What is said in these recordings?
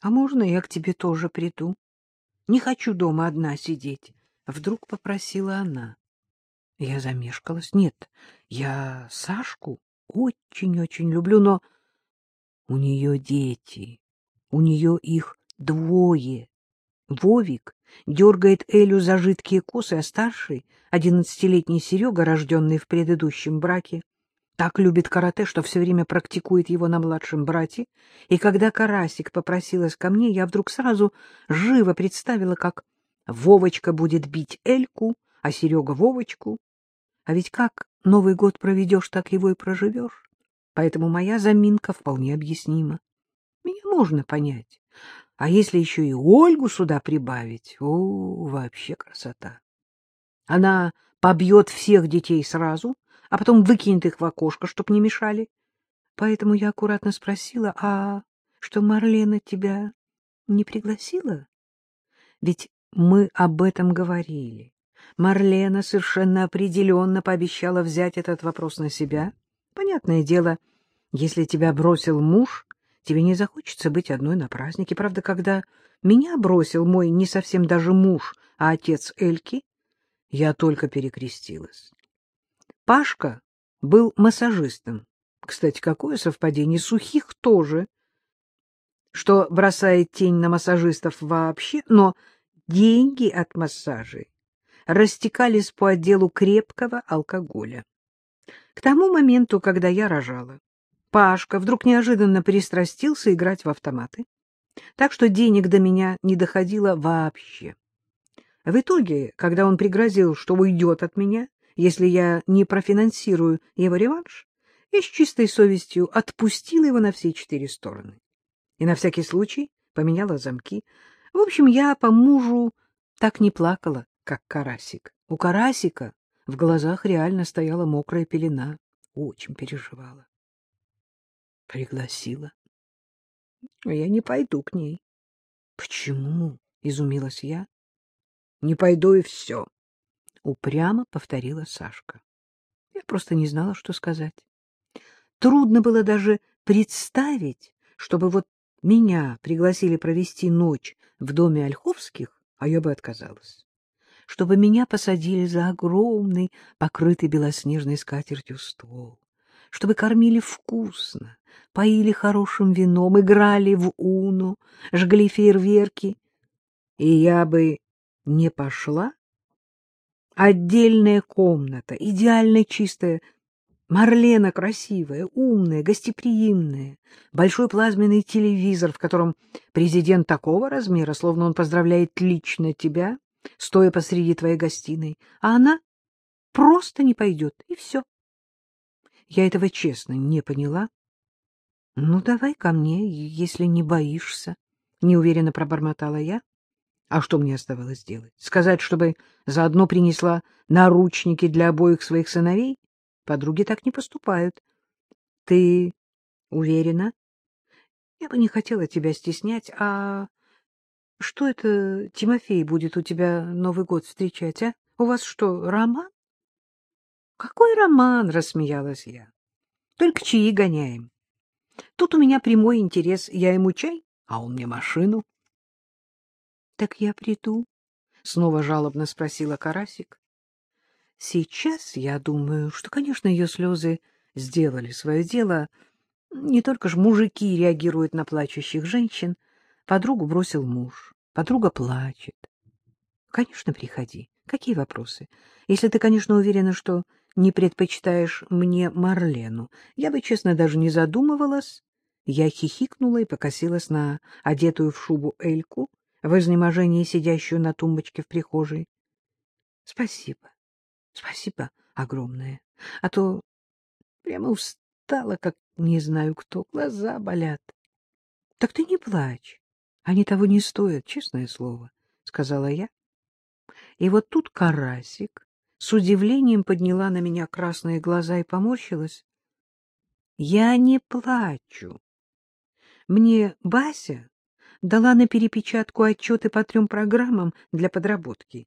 — А можно я к тебе тоже приду? Не хочу дома одна сидеть. Вдруг попросила она. Я замешкалась. Нет, я Сашку очень-очень люблю, но у нее дети, у нее их двое. Вовик дергает Элю за жидкие косы, а старший, одиннадцатилетний Серега, рожденный в предыдущем браке, так любит карате, что все время практикует его на младшем брате, и когда Карасик попросилась ко мне, я вдруг сразу живо представила, как Вовочка будет бить Эльку, а Серега — Вовочку. А ведь как Новый год проведешь, так его и проживешь. Поэтому моя заминка вполне объяснима. Меня можно понять. А если еще и Ольгу сюда прибавить, о, вообще красота. Она побьет всех детей сразу, а потом выкинет их в окошко, чтоб не мешали. Поэтому я аккуратно спросила, а что Марлена тебя не пригласила? Ведь мы об этом говорили. Марлена совершенно определенно пообещала взять этот вопрос на себя. Понятное дело, если тебя бросил муж, тебе не захочется быть одной на празднике. Правда, когда меня бросил мой не совсем даже муж, а отец Эльки, я только перекрестилась. Пашка был массажистом. Кстати, какое совпадение, сухих тоже, что бросает тень на массажистов вообще, но деньги от массажей растекались по отделу крепкого алкоголя. К тому моменту, когда я рожала, Пашка вдруг неожиданно пристрастился играть в автоматы, так что денег до меня не доходило вообще. В итоге, когда он пригрозил, что уйдет от меня, если я не профинансирую его реванш, я с чистой совестью отпустила его на все четыре стороны. И на всякий случай поменяла замки. В общем, я по мужу так не плакала, как Карасик. У Карасика в глазах реально стояла мокрая пелена. Очень переживала. Пригласила. Я не пойду к ней. — Почему? — изумилась я. — Не пойду и все. — упрямо повторила Сашка. Я просто не знала, что сказать. Трудно было даже представить, чтобы вот меня пригласили провести ночь в доме Ольховских, а я бы отказалась. Чтобы меня посадили за огромный, покрытый белоснежной скатертью стол, чтобы кормили вкусно, поили хорошим вином, играли в уну, жгли фейерверки. И я бы не пошла? Отдельная комната, идеально чистая, Марлена красивая, умная, гостеприимная, большой плазменный телевизор, в котором президент такого размера, словно он поздравляет лично тебя, стоя посреди твоей гостиной, а она просто не пойдет, и все. Я этого честно не поняла. — Ну, давай ко мне, если не боишься, — неуверенно пробормотала я. А что мне оставалось делать? Сказать, чтобы заодно принесла наручники для обоих своих сыновей? Подруги так не поступают. Ты уверена? Я бы не хотела тебя стеснять, а что это Тимофей будет у тебя Новый год встречать, а? У вас что, роман? Какой роман, рассмеялась я. Только чаи гоняем. Тут у меня прямой интерес. Я ему чай, а он мне машину. Так я приду? Снова жалобно спросила Карасик. Сейчас я думаю, что, конечно, ее слезы сделали свое дело. Не только ж мужики реагируют на плачущих женщин. Подругу бросил муж. Подруга плачет. Конечно, приходи. Какие вопросы? Если ты, конечно, уверена, что не предпочитаешь мне Марлену. Я бы, честно, даже не задумывалась. Я хихикнула и покосилась на одетую в шубу Эльку, в изнеможении сидящую на тумбочке в прихожей. — Спасибо, спасибо огромное. А то прямо устала, как не знаю кто, глаза болят. — Так ты не плачь, они того не стоят, честное слово, — сказала я. И вот тут Карасик с удивлением подняла на меня красные глаза и поморщилась. — Я не плачу. Мне Бася дала на перепечатку отчеты по трем программам для подработки.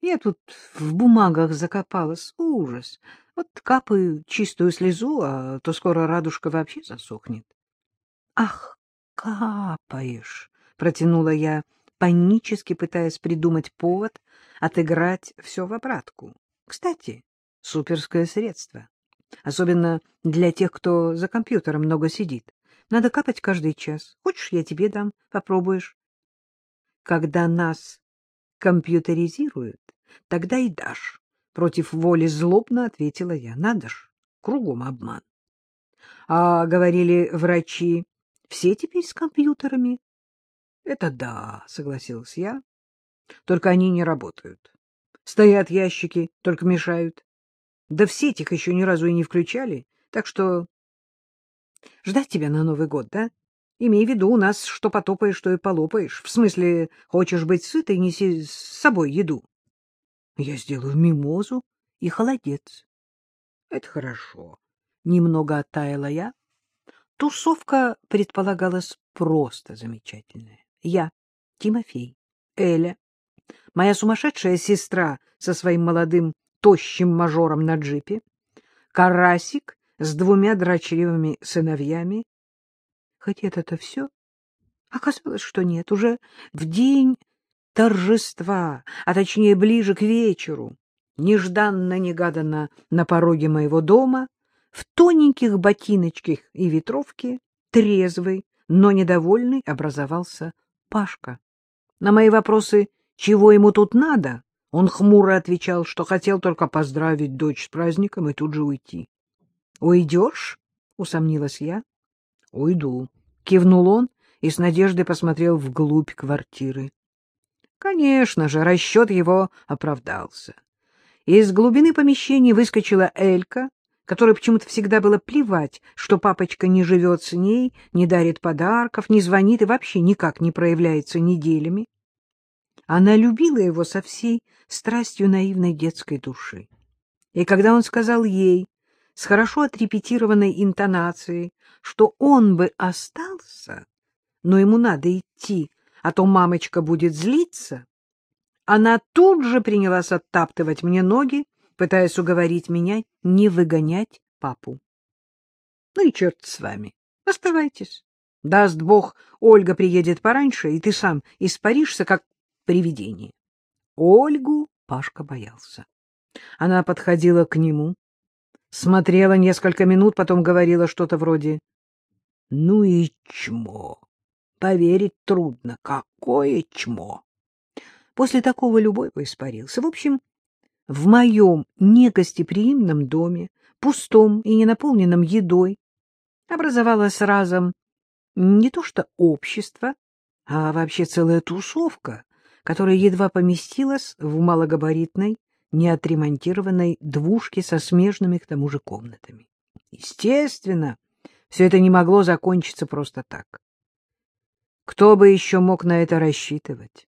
Я тут в бумагах закопалась. Ужас. Вот капаю чистую слезу, а то скоро радужка вообще засохнет. Ах, капаешь, — протянула я, панически пытаясь придумать повод отыграть все в обратку. Кстати, суперское средство. Особенно для тех, кто за компьютером много сидит. Надо капать каждый час. Хочешь, я тебе дам, попробуешь. Когда нас компьютеризируют, тогда и дашь. Против воли злобно ответила я. Надо ж, кругом обман. А говорили врачи, все теперь с компьютерами. Это да, согласилась я. Только они не работают. Стоят ящики, только мешают. Да в сеть их еще ни разу и не включали, так что... Ждать тебя на Новый год, да? Имей в виду, у нас что потопаешь, что и полопаешь. В смысле, хочешь быть сытой, неси с собой еду. Я сделаю мимозу и холодец. Это хорошо. Немного оттаяла я. Тусовка предполагалась просто замечательная. Я, Тимофей, Эля, моя сумасшедшая сестра со своим молодым тощим мажором на джипе, Карасик с двумя дрочливыми сыновьями. Хоть это-то все? Оказалось, что нет. Уже в день торжества, а точнее ближе к вечеру, нежданно-негаданно на пороге моего дома, в тоненьких ботиночках и ветровке, трезвый, но недовольный, образовался Пашка. На мои вопросы, чего ему тут надо, он хмуро отвечал, что хотел только поздравить дочь с праздником и тут же уйти. — Уйдешь? — усомнилась я. — Уйду, — кивнул он и с надеждой посмотрел вглубь квартиры. Конечно же, расчет его оправдался. Из глубины помещения выскочила Элька, которой почему-то всегда было плевать, что папочка не живет с ней, не дарит подарков, не звонит и вообще никак не проявляется неделями. Она любила его со всей страстью наивной детской души. И когда он сказал ей с хорошо отрепетированной интонацией, что он бы остался, но ему надо идти, а то мамочка будет злиться, она тут же принялась оттаптывать мне ноги, пытаясь уговорить меня не выгонять папу. Ну и черт с вами, оставайтесь. Даст бог, Ольга приедет пораньше, и ты сам испаришься, как привидение. Ольгу Пашка боялся. Она подходила к нему, смотрела несколько минут, потом говорила что-то вроде «Ну и чмо! Поверить трудно, какое чмо!» После такого любой испарился. В общем, в моем негостеприимном доме, пустом и не наполненном едой, образовалось разом не то что общество, а вообще целая тусовка, которая едва поместилась в малогабаритной, неотремонтированной двушке со смежными к тому же комнатами. Естественно, все это не могло закончиться просто так. Кто бы еще мог на это рассчитывать?